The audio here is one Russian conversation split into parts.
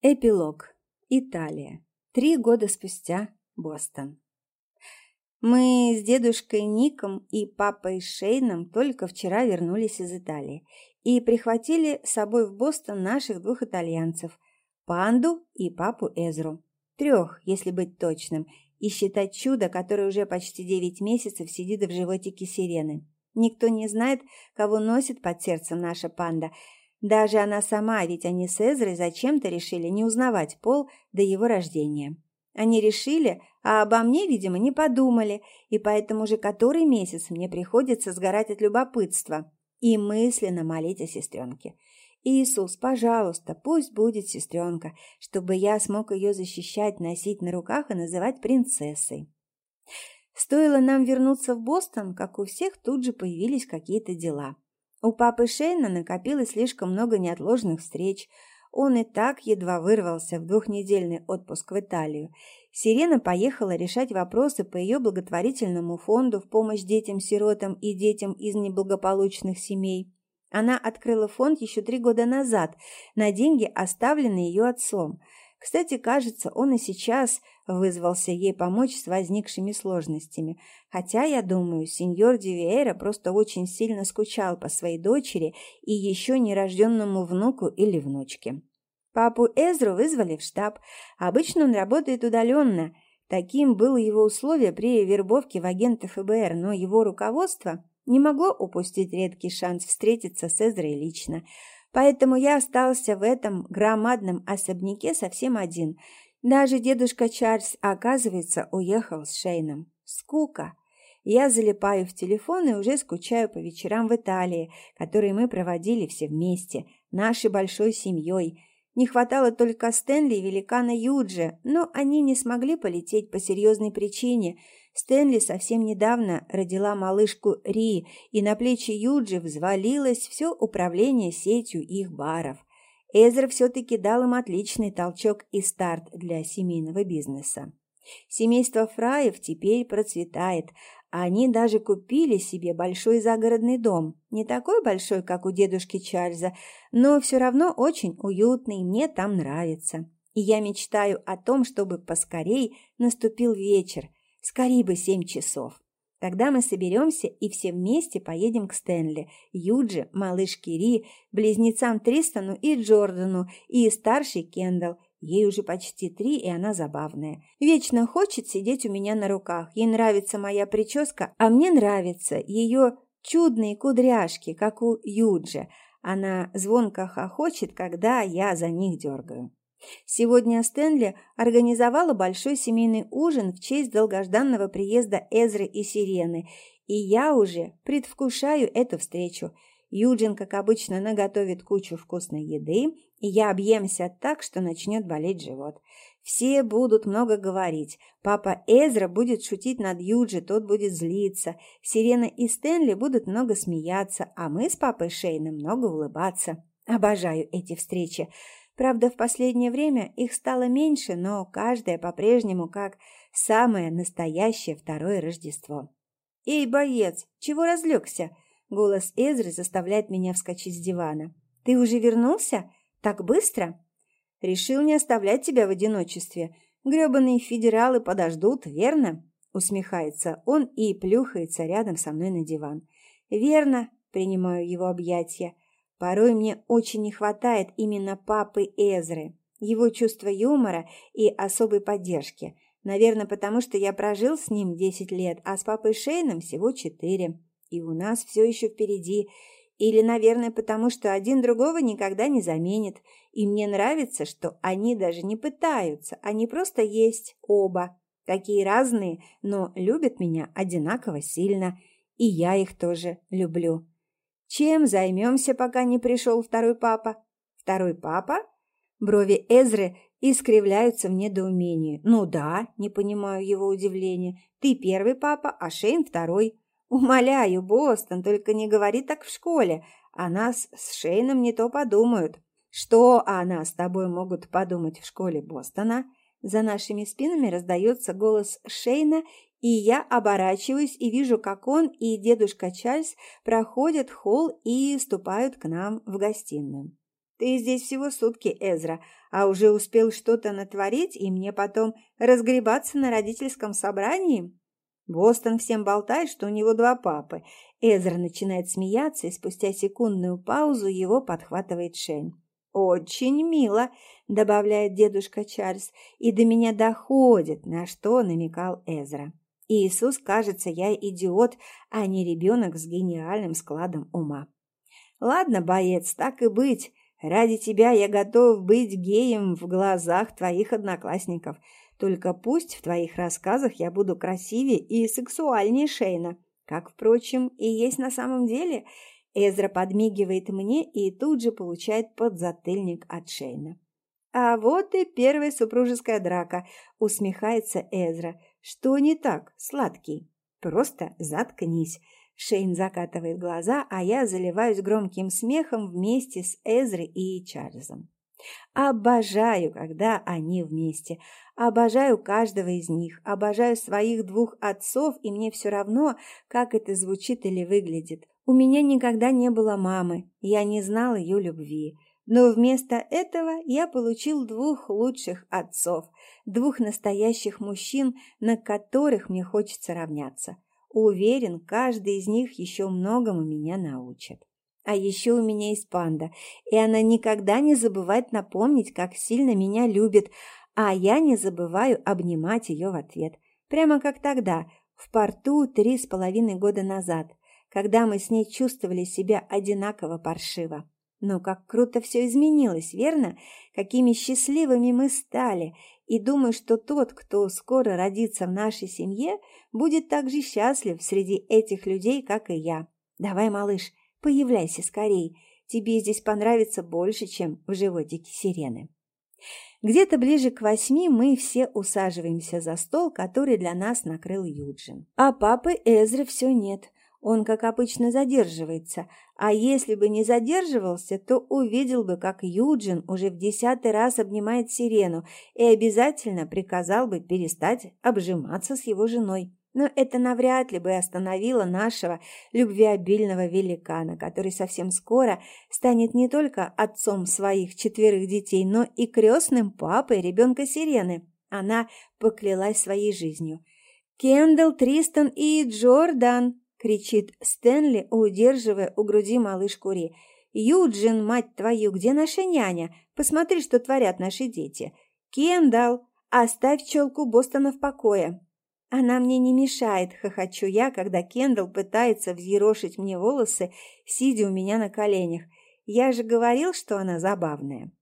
Эпилог. Италия. Три года спустя. Бостон. Мы с дедушкой Ником и папой Шейном только вчера вернулись из Италии и прихватили с собой в Бостон наших двух итальянцев – Панду и папу Эзру. Трех, если быть точным, и считать чудо, которое уже почти девять месяцев сидит в животике сирены. Никто не знает, кого носит под сердцем наша панда – даже она сама, ведь они с Эзрой зачем-то решили не узнавать Пол до его рождения. Они решили, а обо мне, видимо, не подумали, и поэтому уже который месяц мне приходится сгорать от любопытства и мысленно молить о сестренке. «Иисус, пожалуйста, пусть будет сестренка, чтобы я смог ее защищать, носить на руках и называть принцессой». Стоило нам вернуться в Бостон, как у всех тут же появились какие-то дела – у папы Шейна накопилось слишком много неотложных встреч. Он и так едва вырвался в двухнедельный отпуск в Италию. Сирена поехала решать вопросы по ее благотворительному фонду в помощь детям-сиротам и детям из неблагополучных семей. Она открыла фонд еще три года назад на деньги, оставленные ее отцом – кстати, кажется, он и сейчас вызвался ей помочь с возникшими сложностями. Хотя, я думаю, сеньор Дивиэра просто очень сильно скучал по своей дочери и еще нерожденному внуку или внучке. Папу Эзру вызвали в штаб. Обычно он работает удаленно. Таким было его условие при вербовке в агента ФБР, но его руководство не могло упустить редкий шанс встретиться с Эзрой лично – Поэтому я остался в этом громадном особняке совсем один. Даже дедушка Чарльз, оказывается, уехал с Шейном. Скука. Я залипаю в телефон и уже скучаю по вечерам в Италии, которые мы проводили все вместе, нашей большой семьей. Не хватало только Стэнли и великана Юджи, но они не смогли полететь по серьезной причине – Стэнли совсем недавно родила малышку Ри, и на плечи Юджи взвалилось все управление сетью их баров. Эзра все-таки дал им отличный толчок и старт для семейного бизнеса. Семейство Фраев теперь процветает, они даже купили себе большой загородный дом. Не такой большой, как у дедушки Чарльза, но все равно очень уютный, мне там нравится. И я мечтаю о том, чтобы поскорей наступил вечер – Скорей бы семь часов. Тогда мы соберемся и все вместе поедем к Стэнли, Юджи, малышке Ри, близнецам Тристану и Джордану и старшей Кендалл. Ей уже почти три, и она забавная. Вечно хочет сидеть у меня на руках. Ей нравится моя прическа, а мне нравятся ее чудные кудряшки, как у Юджи. Она звонко хохочет, когда я за них дергаю. Сегодня Стэнли организовала большой семейный ужин в честь долгожданного приезда Эзры и Сирены, и я уже предвкушаю эту встречу. Юджин, как обычно, наготовит кучу вкусной еды, и я объемся так, что начнет болеть живот. Все будут много говорить. Папа Эзра будет шутить над Юджи, тот будет злиться. Сирена и Стэнли будут много смеяться, а мы с папой Шейном много улыбаться. Обожаю эти встречи. Правда, в последнее время их стало меньше, но каждая по-прежнему как самое настоящее второе Рождество. «Эй, боец, чего разлегся?» Голос Эзры заставляет меня вскочить с дивана. «Ты уже вернулся? Так быстро?» «Решил не оставлять тебя в одиночестве. Гребаные федералы подождут, верно?» Усмехается он и плюхается рядом со мной на диван. «Верно», — принимаю его объятия. Порой мне очень не хватает именно папы Эзры, его чувства юмора и особой поддержки. Наверное, потому что я прожил с ним 10 лет, а с папой Шейном всего 4. И у нас все еще впереди. Или, наверное, потому что один другого никогда не заменит. И мне нравится, что они даже не пытаются, они просто есть оба. Такие разные, но любят меня одинаково сильно. И я их тоже люблю. Чем займемся, пока не пришел второй папа? Второй папа? Брови Эзры искривляются в недоумении. Ну да, не понимаю его удивления. Ты первый папа, а Шейн второй. Умоляю, Бостон, только не говори так в школе. О нас с Шейном не то подумают. Что о нас с тобой могут подумать в школе Бостона? За нашими спинами раздается голос Шейна, и я оборачиваюсь и вижу, как он и дедушка Чарльз проходят холл и вступают к нам в гостиную. Ты здесь всего сутки, Эзра, а уже успел что-то натворить, и мне потом разгребаться на родительском собрании?» Бостон всем болтает, что у него два папы. Эзра начинает смеяться, и спустя секундную паузу его подхватывает Шейн. «Очень мило», — добавляет дедушка Чарльз, и до меня доходит, на что намекал Эзра. Иисус, кажется, я идиот, а не ребенок с гениальным складом ума. «Ладно, боец, так и быть. Ради тебя я готов быть геем в глазах твоих одноклассников. Только пусть в твоих рассказах я буду красивее и сексуальнее Шейна, как, впрочем, и есть на самом деле. Эзра подмигивает мне и тут же получает подзатыльник от Шейна. «А вот и первая супружеская драка», — усмехается Эзра. «Что не так, сладкий? Просто заткнись». Шейн закатывает глаза, а я заливаюсь громким смехом вместе с Эзрой и Чарльзом. Обожаю, когда они вместе. Обожаю каждого из них. Обожаю своих двух отцов, и мне все равно, как это звучит или выглядит. У меня никогда не было мамы. Я не знал ее любви. Но вместо этого я получил двух лучших отцов, двух настоящих мужчин, на которых мне хочется равняться. Уверен, каждый из них еще многому меня научит. А еще у меня есть панда, и она никогда не забывает напомнить, как сильно меня любит, а я не забываю обнимать ее в ответ. Прямо как тогда, в порту три с половиной года назад, когда мы с ней чувствовали себя одинаково паршиво. Но как круто все изменилось, верно? Какими счастливыми мы стали. И думаю, что тот, кто скоро родится в нашей семье, будет так же счастлив среди этих людей, как и я. Давай, малыш, Появляйся скорей. Тебе здесь понравится больше, чем в животике сирены. Где-то ближе к восьми мы все усаживаемся за стол, который для нас накрыл Юджин. А папы Эзры все нет. Он, как обычно, задерживается. А если бы не задерживался, то увидел бы, как Юджин уже в десятый раз обнимает сирену и обязательно приказал бы перестать обжиматься с его женой. Но это навряд ли бы остановило нашего любвеобильного великана, который совсем скоро станет не только отцом своих четверых детей, но и крестным папой ребенка Сирены. Она поклялась своей жизнью. «Кендалл, Тристан и Джордан!» — кричит Стэнли, удерживая у груди малышку Ри. «Юджин, мать твою, где наша няня? Посмотри, что творят наши дети. Кендалл, оставь челку Бостона в покое!» Она мне не мешает, хохочу я, когда Кендалл пытается взъерошить мне волосы, сидя у меня на коленях. Я же говорил, что она забавная.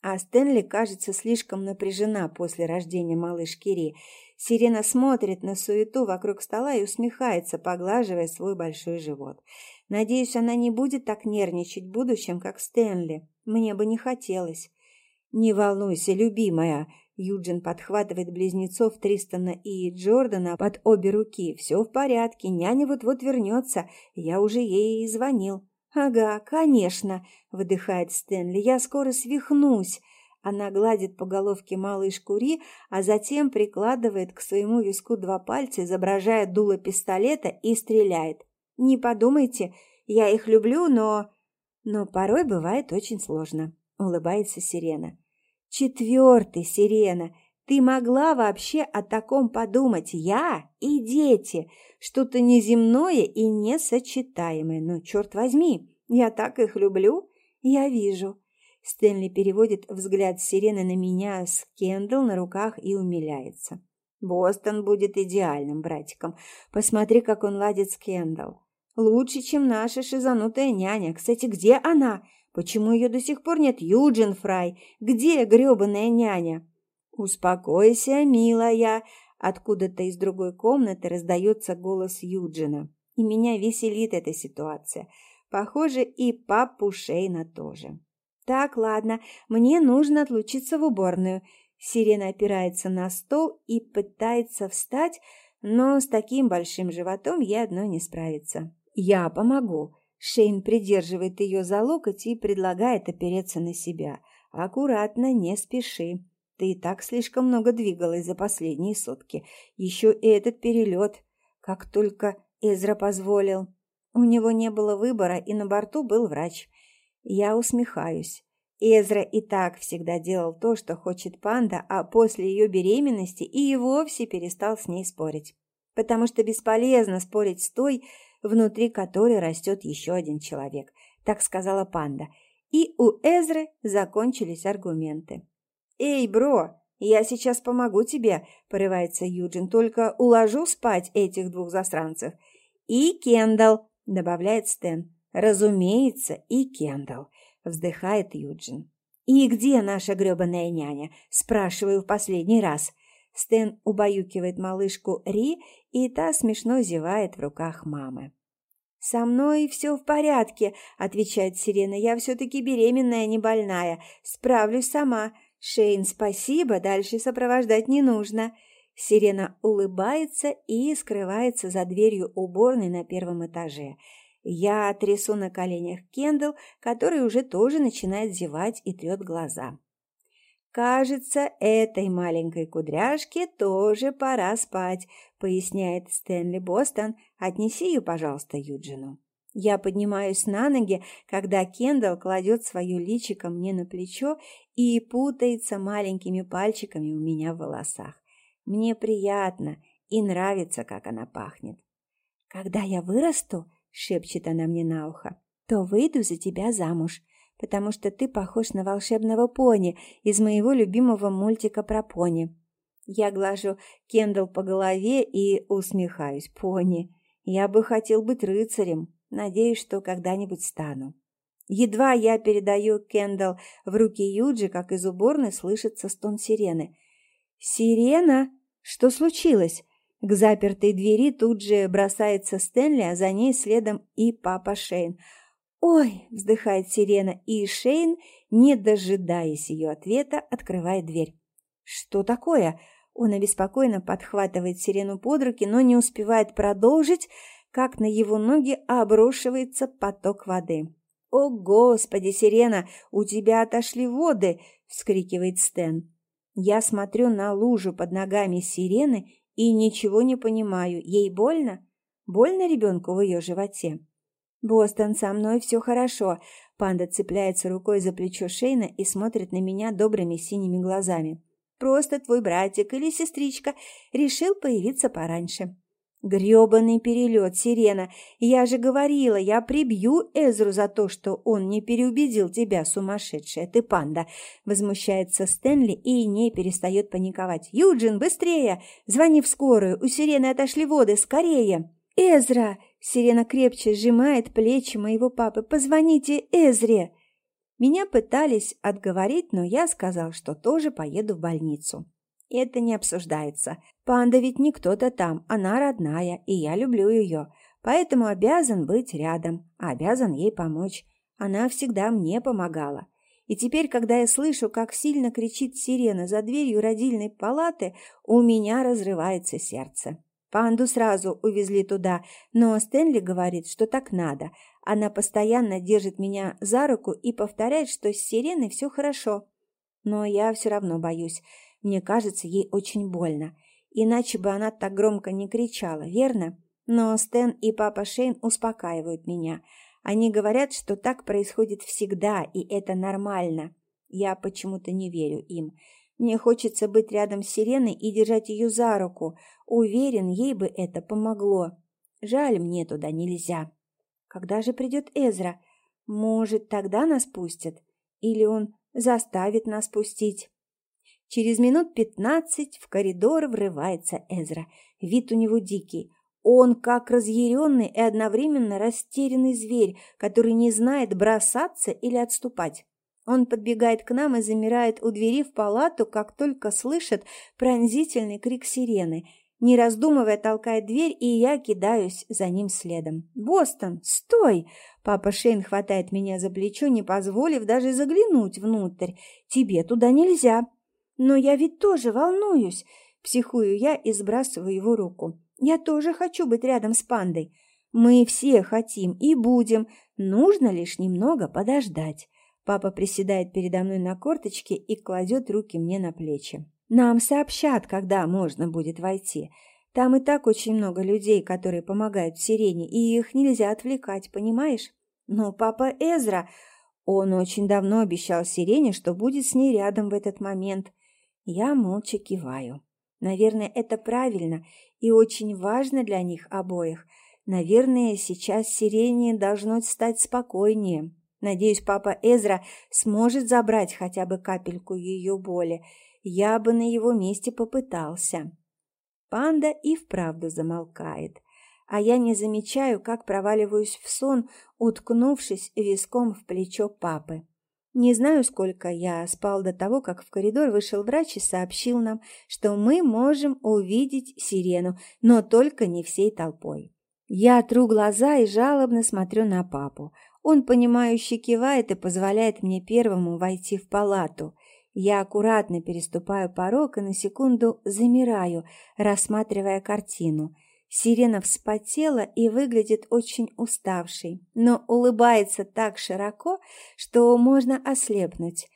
А Стэнли, кажется, слишком напряжена после рождения малышки Ри. Сирена смотрит на суету вокруг стола и усмехается, поглаживая свой большой живот. Надеюсь, она не будет так нервничать в будущем, как Стэнли. Мне бы не хотелось. «Не волнуйся, любимая», Юджин подхватывает близнецов Тристона и Джордана под обе руки. «Все в порядке, няня вот-вот вернется. Я уже ей и звонил». «Ага, конечно», — выдыхает Стэнли. «Я скоро свихнусь». Она гладит по головке малышку Ри, а затем прикладывает к своему виску два пальца, изображая дуло пистолета и стреляет. «Не подумайте, я их люблю, но...» «Но порой бывает очень сложно», — улыбается Сирена. Четвертый, Сирена, ты могла вообще о таком подумать? Я и дети. Что-то неземное и несочетаемое. Но, черт возьми, я так их люблю. Я вижу. Стэнли переводит взгляд Сирены на меня с Кендалл на руках и умиляется. Бостон будет идеальным братиком. Посмотри, как он ладит с Кендалл. Лучше, чем наша шизанутая няня. Кстати, где она? Почему ее до сих пор нет, Юджин Фрай? Где гребаная няня? Успокойся, милая. Откуда-то из другой комнаты раздается голос Юджина. И меня веселит эта ситуация. Похоже, и папу Шейна тоже. Так, ладно, мне нужно отлучиться в уборную. Сирена опирается на стол и пытается встать, но с таким большим животом ей одной не справится. Я помогу. Шейн придерживает ее за локоть и предлагает опереться на себя. «Аккуратно, не спеши. Ты и так слишком много двигалась за последние сутки. Еще и этот перелет. Как только Эзра позволил. У него не было выбора, и на борту был врач. Я усмехаюсь. Эзра и так всегда делал то, что хочет панда, а после ее беременности и вовсе перестал с ней спорить. Потому что бесполезно спорить с той, внутри которой растет еще один человек, так сказала панда. И у Эзры закончились аргументы. «Эй, бро, я сейчас помогу тебе», – порывается Юджин, «только уложу спать этих двух засранцев». «И Кендалл», – добавляет Стэн. «Разумеется, и Кендалл», – вздыхает Юджин. «И где наша грёбаная няня?» – спрашиваю в последний раз. Стэн убаюкивает малышку Ри, и та смешно зевает в руках мамы. «Со мной все в порядке», – отвечает Сирена. «Я все-таки беременная, не больная. Справлюсь сама. Шейн, спасибо, дальше сопровождать не нужно». Сирена улыбается и скрывается за дверью уборной на первом этаже. Я трясу на коленях Кендалл, который уже тоже начинает зевать и трет глаза. «Кажется, этой маленькой кудряшке тоже пора спать», — поясняет Стэнли Бостон. «Отнеси ее, пожалуйста, Юджину». Я поднимаюсь на ноги, когда Кендалл кладет свое личико мне на плечо и путается маленькими пальчиками у меня в волосах. Мне приятно и нравится, как она пахнет. «Когда я вырасту», — шепчет она мне на ухо, — «то выйду за тебя замуж потому что ты похож на волшебного пони из моего любимого мультика про пони. Я глажу Кендалл по голове и усмехаюсь. Пони. Я бы хотел быть рыцарем. Надеюсь, что когда-нибудь стану. Едва я передаю Кендалл в руки Юджи, как из уборной слышится стон сирены. «Сирена? Что случилось?» К запертой двери тут же бросается Стэнли, а за ней следом и папа Шейн – «Ой!» – вздыхает сирена, и Шейн, не дожидаясь ее ответа, открывает дверь. «Что такое?» Он обеспокоенно подхватывает сирену под руки, но не успевает продолжить, как на его ноги обрушивается поток воды. «О, Господи, сирена, у тебя отошли воды!» – вскрикивает Стэн. Я смотрю на лужу под ногами сирены и ничего не понимаю. Ей больно? Больно ребенку в ее животе? «Бостон, со мной все хорошо». Панда цепляется рукой за плечо Шейна и смотрит на меня добрыми синими глазами. «Просто твой братик или сестричка решил появиться пораньше». «Грёбаный перелет, Сирена! Я же говорила, я прибью Эзру за то, что он не переубедил тебя, сумасшедшая ты панда!» Возмущается Стэнли и не перестает паниковать. «Юджин, быстрее! Звони в скорую! У Сирены отошли воды! Скорее!» «Эзра!» — сирена крепче сжимает плечи моего папы. «Позвоните Эзре!» Меня пытались отговорить, но я сказал, что тоже поеду в больницу. Это не обсуждается. Панда ведь не кто-то там, она родная, и я люблю ее. Поэтому обязан быть рядом, обязан ей помочь. Она всегда мне помогала. И теперь, когда я слышу, как сильно кричит сирена за дверью родильной палаты, у меня разрывается сердце. Панду сразу увезли туда, но Стэнли говорит, что так надо. Она постоянно держит меня за руку и повторяет, что с сиреной все хорошо. Но я все равно боюсь. Мне кажется, ей очень больно. Иначе бы она так громко не кричала, верно? Но Стэн и папа Шейн успокаивают меня. Они говорят, что так происходит всегда, и это нормально. Я почему-то не верю им. Мне хочется быть рядом с Сиреной и держать ее за руку. Уверен, ей бы это помогло. Жаль, мне туда нельзя. Когда же придет Эзра? Может, тогда нас пустят? Или он заставит нас пустить? Через минут пятнадцать в коридор врывается Эзра. Вид у него дикий. Он как разъяренный и одновременно растерянный зверь, который не знает бросаться или отступать. Он подбегает к нам и замирает у двери в палату, как только слышит пронзительный крик сирены. Не раздумывая, толкает дверь, и я кидаюсь за ним следом. «Бостон, стой!» Папа Шейн хватает меня за плечо, не позволив даже заглянуть внутрь. «Тебе туда нельзя!» «Но я ведь тоже волнуюсь!» Психую я и сбрасываю его руку. «Я тоже хочу быть рядом с пандой!» «Мы все хотим и будем. Нужно лишь немного подождать!» Папа приседает передо мной на корточке и кладет руки мне на плечи. Нам сообщат, когда можно будет войти. Там и так очень много людей, которые помогают в сирене, и их нельзя отвлекать, понимаешь? Но папа Эзра, Он очень давно обещал Сирене, что будет с ней рядом в этот момент. Я молча киваю. Наверное, это правильно и очень важно для них обоих. Наверное, сейчас Сирене должно стать спокойнее. Надеюсь, папа Эзра сможет забрать хотя бы капельку ее боли. Я бы на его месте попытался. Панда и вправду замолкает, а я не замечаю, как проваливаюсь в сон, уткнувшись виском в плечо папы. Не знаю, сколько я спал до того, как в коридор вышел врач и сообщил нам, что мы можем увидеть сирену, но только не всей толпой. Я тру глаза и жалобно смотрю на папу. Он, понимающе кивает и позволяет мне первому войти в палату. Я аккуратно переступаю порог и на секунду замираю, рассматривая картину. Сирена вспотела и выглядит очень уставшей, но улыбается так широко, что можно ослепнуть.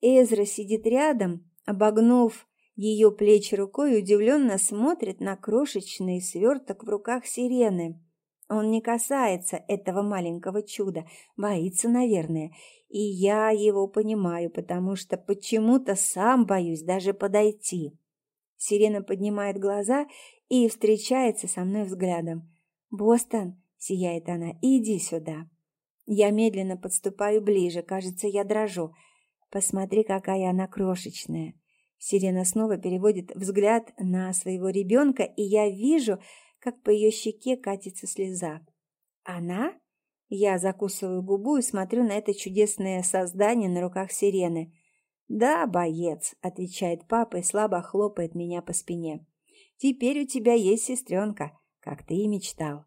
Эзра сидит рядом, обогнув ее плечи рукой, удивленно смотрит на крошечный сверток в руках сирены. Он не касается этого маленького чуда, боится, наверное, и я его понимаю, потому что почему-то сам боюсь даже подойти. Сирена поднимает глаза и встречается со мной взглядом. «Бостон!» — сияет она. «Иди сюда!» Я медленно подступаю ближе, кажется, я дрожу. Посмотри, какая она крошечная. Сирена снова переводит взгляд на своего ребенка, и я вижу, как по ее щеке катится слеза. «Она?» Я закусываю губу и смотрю на это чудесное создание на руках сирены. «Да, боец», — отвечает папа и слабо хлопает меня по спине. «Теперь у тебя есть сестренка, как ты и мечтал».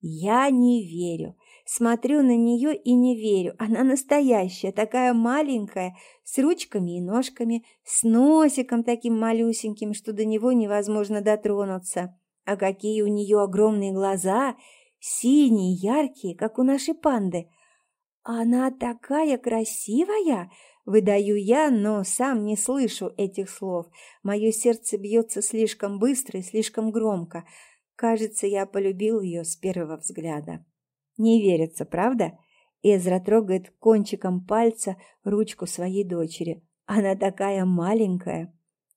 Я не верю. Смотрю на нее и не верю. Она настоящая, такая маленькая, с ручками и ножками, с носиком таким малюсеньким, что до него невозможно дотронуться. А какие у нее огромные глаза синие, яркие, как у нашей панды. Она такая красивая, выдаю я, но сам не слышу этих слов. Мое сердце бьется слишком быстро и слишком громко. Кажется, я полюбил ее с первого взгляда. Не верится, правда? Эзра трогает кончиком пальца ручку своей дочери. Она такая маленькая.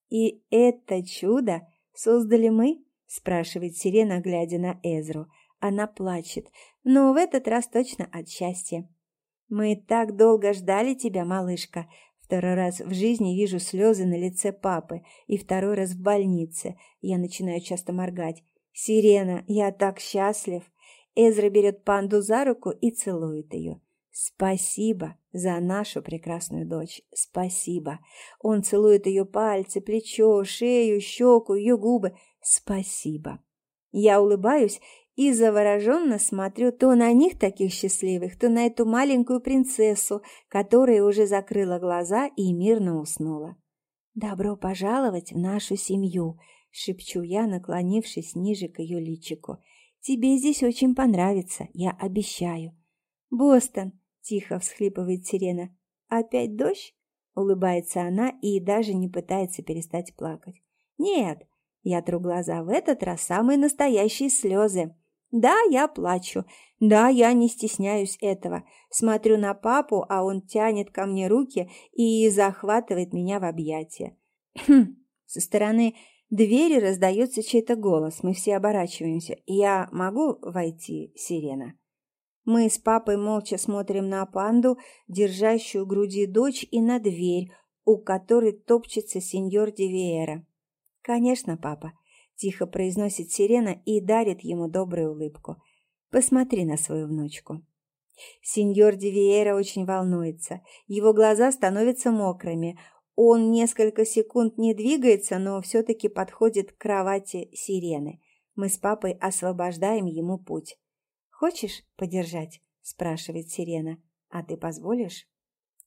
И это чудо создали мы? спрашивает Сирена, глядя на Эзру. Она плачет, но в этот раз точно от счастья. «Мы так долго ждали тебя, малышка!» Второй раз в жизни вижу слезы на лице папы, и второй раз в больнице. Я начинаю часто моргать. «Сирена, я так счастлив!» Эзра берет панду за руку и целует ее. «Спасибо за нашу прекрасную дочь. Спасибо!» Он целует ее пальцы, плечо, шею, щеку, ее губы. «Спасибо!» Я улыбаюсь и завороженно смотрю то на них таких счастливых, то на эту маленькую принцессу, которая уже закрыла глаза и мирно уснула. «Добро пожаловать в нашу семью», — шепчу я, наклонившись ниже к ее личику. «Тебе здесь очень понравится, я обещаю». «Бостон», — тихо всхлипывает Сирена. «Опять дождь?» — улыбается она и даже не пытается перестать плакать. «Нет», — я тру глаза, — «в этот раз самые настоящие слезы». Да, я плачу. Да, я не стесняюсь этого. Смотрю на папу, а он тянет ко мне руки и захватывает меня в объятия. Хм. Со стороны двери раздается чей-то голос. Мы все оборачиваемся. Я могу войти, Сирена? Мы с папой молча смотрим на панду, держащую груди дочь, и на дверь, у которой топчется сеньор Дивиера. «Конечно, папа. Тихо произносит сирена и дарит ему добрую улыбку. Посмотри на свою внучку. Сеньор Дивиера очень волнуется. Его глаза становятся мокрыми. Он несколько секунд не двигается, но все-таки подходит к кровати сирены. Мы с папой освобождаем ему путь. «Хочешь подержать?» – спрашивает сирена. «А ты позволишь?»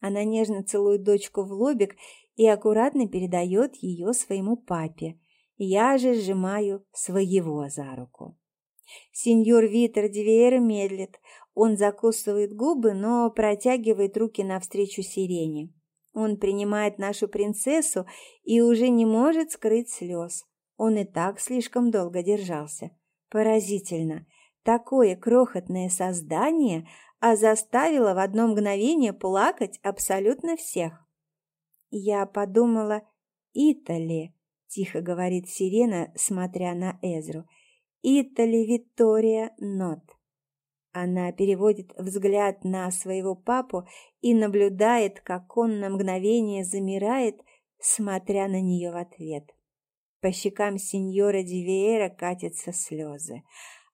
Она нежно целует дочку в лобик и аккуратно передает ее своему папе. Я же сжимаю своего за руку. Сеньор Витер Дивиера медлит. Он закусывает губы, но протягивает руки навстречу сирене. Он принимает нашу принцессу и уже не может скрыть слез. Он и так слишком долго держался. Поразительно. Такое крохотное создание а заставила в одно мгновение плакать абсолютно всех. Я подумала, Итали, тихо говорит Сирена, смотря на Эзру. Итали Виктория Нот. Она переводит взгляд на своего папу и наблюдает, как он на мгновение замирает, смотря на нее в ответ. По щекам сеньора Дивиера катятся слезы.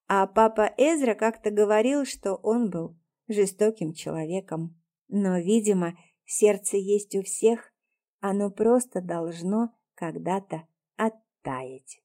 А папа Эзра как-то говорил, что он был жестоким человеком. Но, видимо, сердце есть у всех, оно просто должно когда-то оттаять.